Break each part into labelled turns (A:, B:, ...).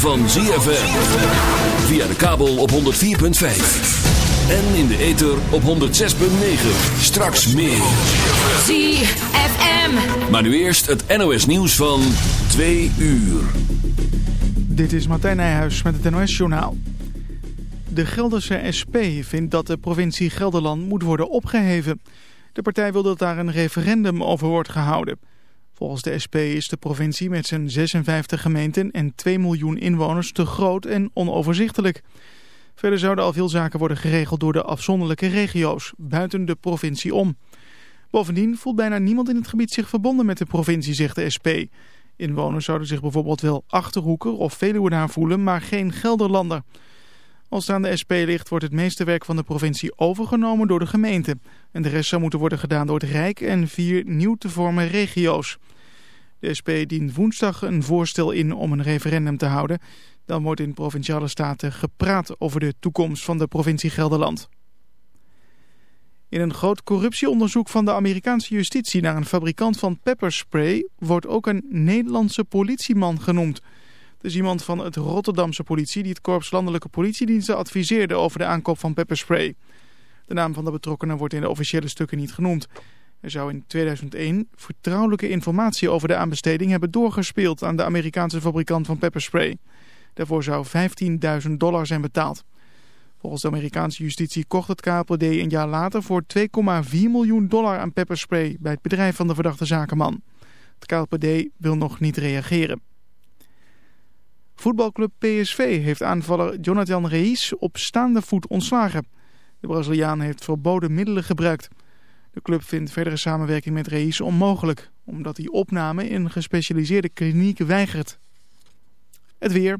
A: van ZFM. Via de kabel op 104.5. En in de ether op 106.9. Straks meer.
B: ZFM.
A: Maar nu eerst het NOS nieuws van 2 uur.
C: Dit is Martijn Nijhuis met het NOS Journaal. De Gelderse SP vindt dat de provincie Gelderland moet worden opgeheven. De partij wil dat daar een referendum over wordt gehouden. Volgens de SP is de provincie met zijn 56 gemeenten en 2 miljoen inwoners te groot en onoverzichtelijk. Verder zouden al veel zaken worden geregeld door de afzonderlijke regio's, buiten de provincie om. Bovendien voelt bijna niemand in het gebied zich verbonden met de provincie, zegt de SP. Inwoners zouden zich bijvoorbeeld wel Achterhoeker of Veluwenaar voelen, maar geen Gelderlander. Als het aan de SP ligt, wordt het meeste werk van de provincie overgenomen door de gemeente. En de rest zou moeten worden gedaan door het Rijk en vier nieuw te vormen regio's. De SP dient woensdag een voorstel in om een referendum te houden. Dan wordt in provinciale staten gepraat over de toekomst van de provincie Gelderland. In een groot corruptieonderzoek van de Amerikaanse justitie naar een fabrikant van pepperspray wordt ook een Nederlandse politieman genoemd. Het is iemand van het Rotterdamse politie die het korps landelijke politiediensten adviseerde over de aankoop van pepperspray. De naam van de betrokkenen wordt in de officiële stukken niet genoemd. Er zou in 2001 vertrouwelijke informatie over de aanbesteding hebben doorgespeeld aan de Amerikaanse fabrikant van pepperspray. Daarvoor zou 15.000 dollar zijn betaald. Volgens de Amerikaanse justitie kocht het KLPD een jaar later voor 2,4 miljoen dollar aan pepperspray bij het bedrijf van de verdachte zakenman. Het KLPD wil nog niet reageren. Voetbalclub PSV heeft aanvaller Jonathan Reis op staande voet ontslagen. De Braziliaan heeft verboden middelen gebruikt. De club vindt verdere samenwerking met Reis onmogelijk, omdat hij opname in een gespecialiseerde kliniek weigert. Het weer.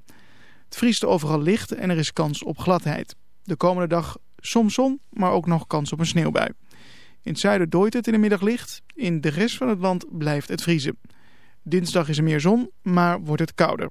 C: Het vriest overal licht en er is kans op gladheid. De komende dag soms zon, maar ook nog kans op een sneeuwbui. In het zuiden dooit het in de middag licht. In de rest van het land blijft het vriezen. Dinsdag is er meer zon, maar wordt het kouder.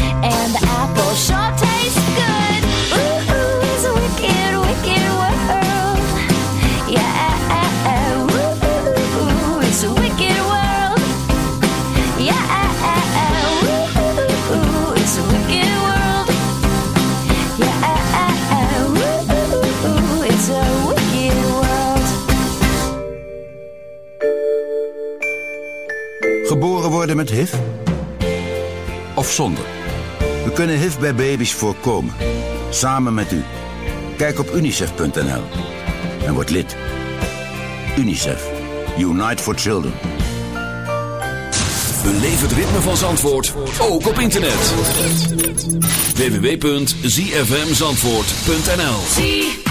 D: met HIV? Of zonder? We kunnen HIV bij baby's voorkomen. Samen met u. Kijk op unicef.nl en word lid. UNICEF. Unite for Children.
E: Beleef het ritme van Zandvoort, ook op internet. www.zfmzandvoort.nl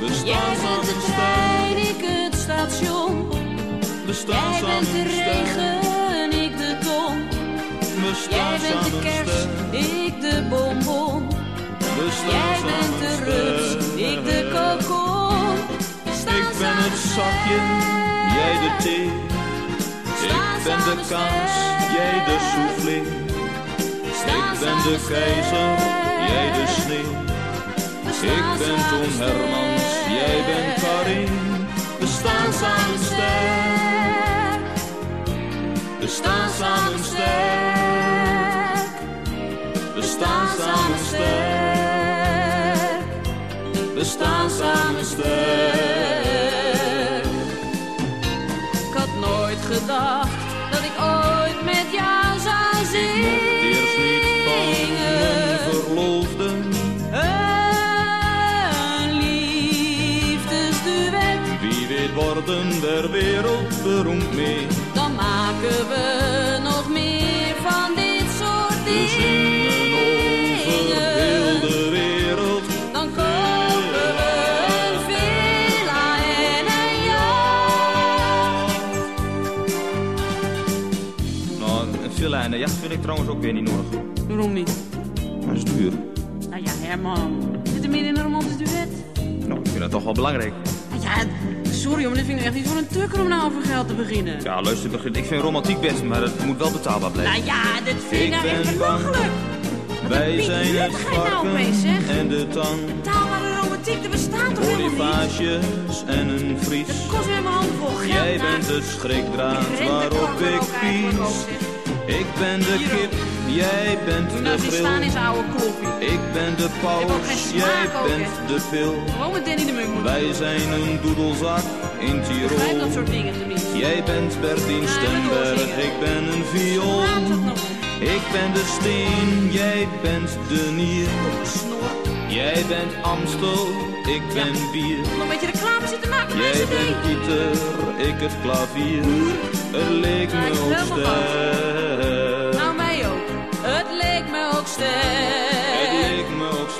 F: We staan
G: Jij bent de trein, ik het station.
F: we staan
G: Jij bent de regen, ik de ton.
F: We
G: Jij bent de
F: samen
G: kers,
F: sterk.
G: ik de bonbon.
F: We staan
G: Jij bent de rups, ik de kokon.
F: Ik ben het zakje, jij de thee. Ik ben de kaas, jij de soufflé. Ik ben de keizer, jij de sneeuw. Ik ben Toon Hermans, jij bent Karin. We staan samen sterk. We staan samen sterk. We staan samen sterk. We staan samen sterk. Worden der wereld beroemd mee.
G: dan maken we nog meer van dit soort
F: We zingen over heel
G: dingen.
F: de wereld.
G: Dan kopen we een villa en een jacht.
F: Nou, een villa en een jacht vind ik trouwens ook weer niet nodig.
G: Waarom niet?
F: Maar dat is duur.
G: Nou ja, Herman. Zit er meer in een romantisch duet?
F: Nou, ik vind dat toch wel belangrijk.
G: Nou ja, sorry, maar dit vind ik echt niet voor een tukker om nou over geld te beginnen.
F: Ja, luister, begin. ik vind romantiek best, maar het moet wel betaalbaar blijven.
G: Nou ja, dit vind ik nou echt belachelijk.
F: Wij zijn het
G: nou
F: varken en de tang.
G: Betaalbare romantiek, er bestaat toch helemaal niet?
F: En een vries.
G: Het kost weer mijn handvol geld.
F: Jij bent het schrikdraad waarop ik pies. Ik ben de kip, jij bent de
G: nou die staan zijn oude kloppie.
F: Ik ben de paus, jij bent
G: hè.
F: de pil.
G: Gewoon met Danny de Munk
F: Wij zijn een doedelzak in Tirol.
G: dat soort dingen tenminste.
F: Jij bent Bertien
G: Ja,
F: Stemberg, ik ben een viool. Ik ben de steen, jij bent de nier. Jij bent Amstel, ik ben bier.
G: Nog een beetje reclame zitten maken
F: Jij bent. Pieter, ik het klavier. Het leek
G: Ja,
F: me
G: ik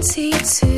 H: Was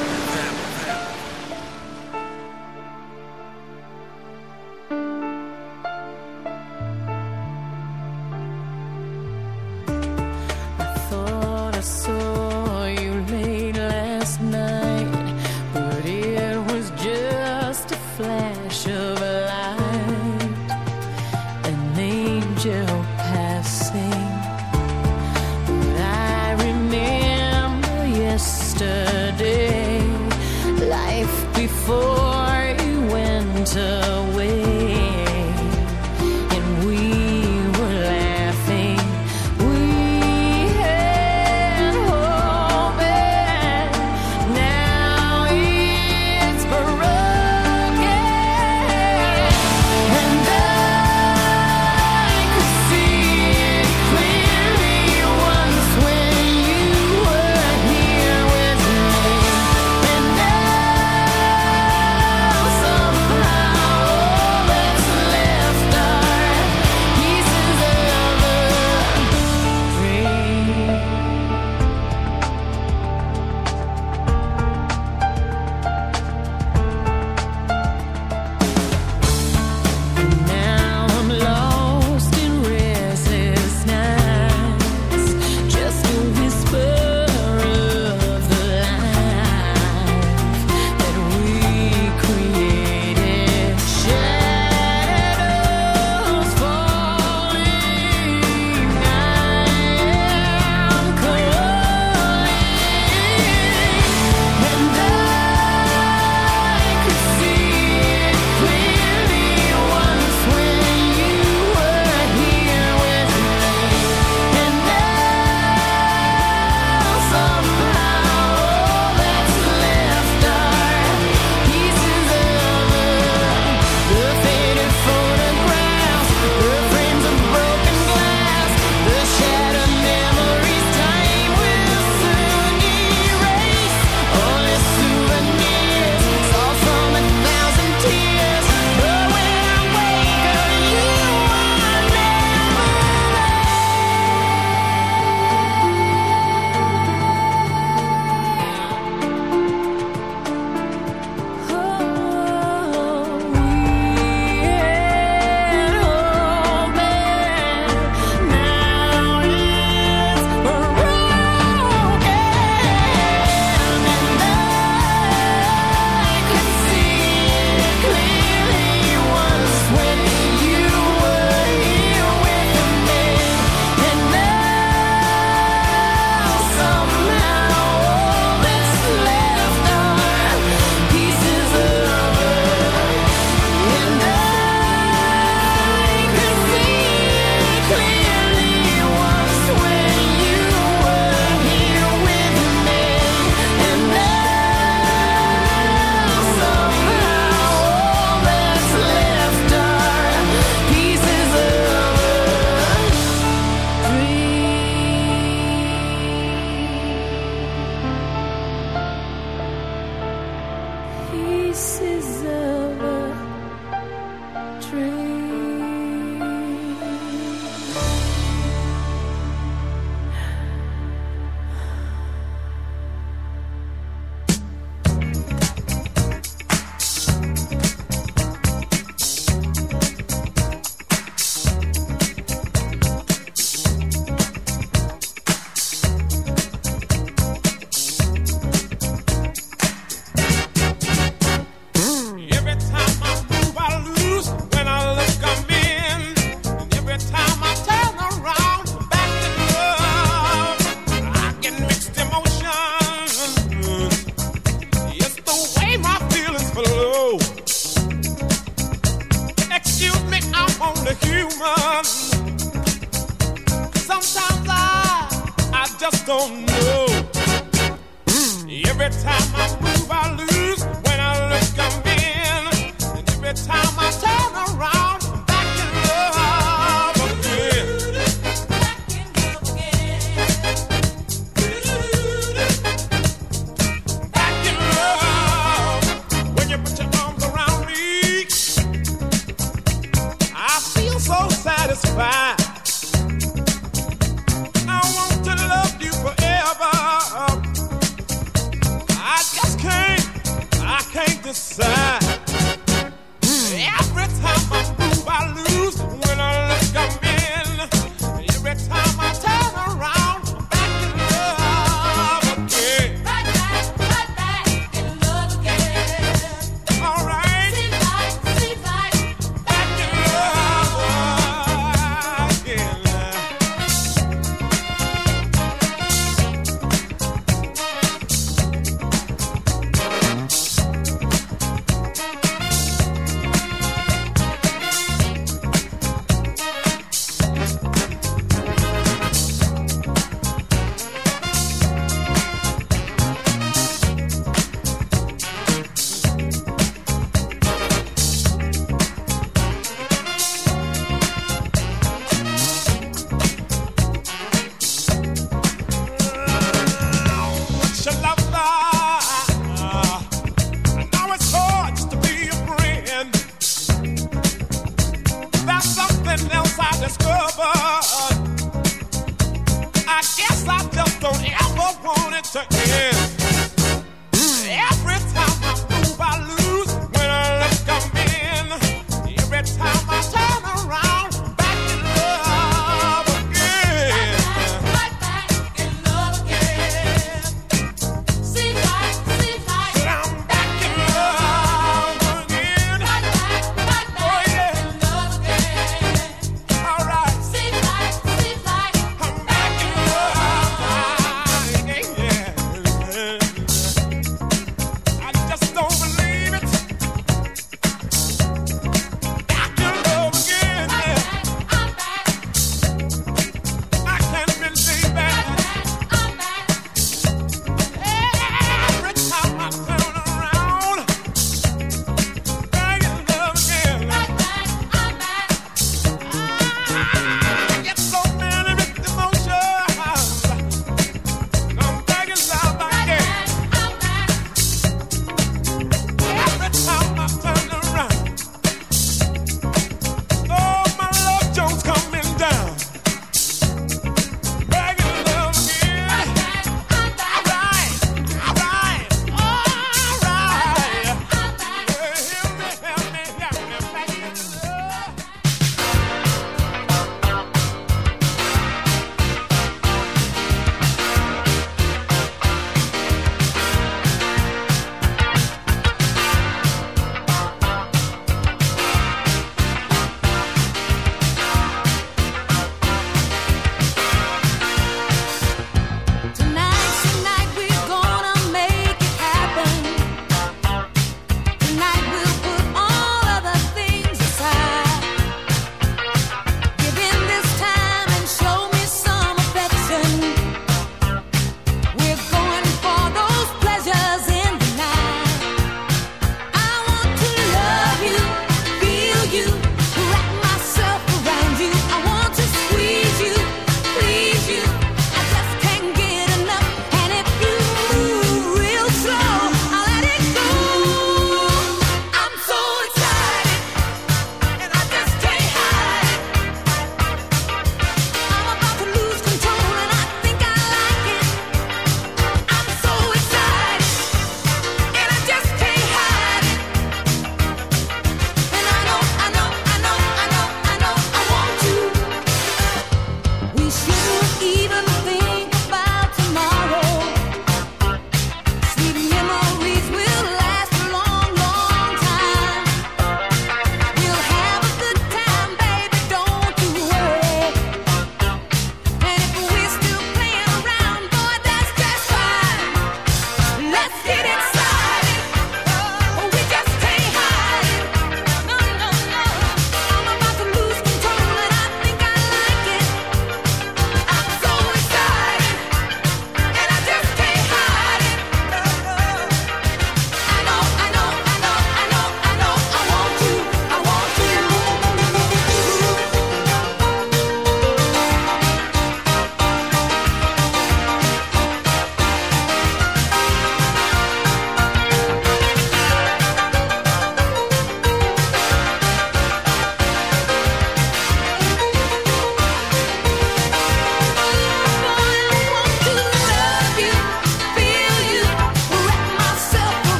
I: Bye.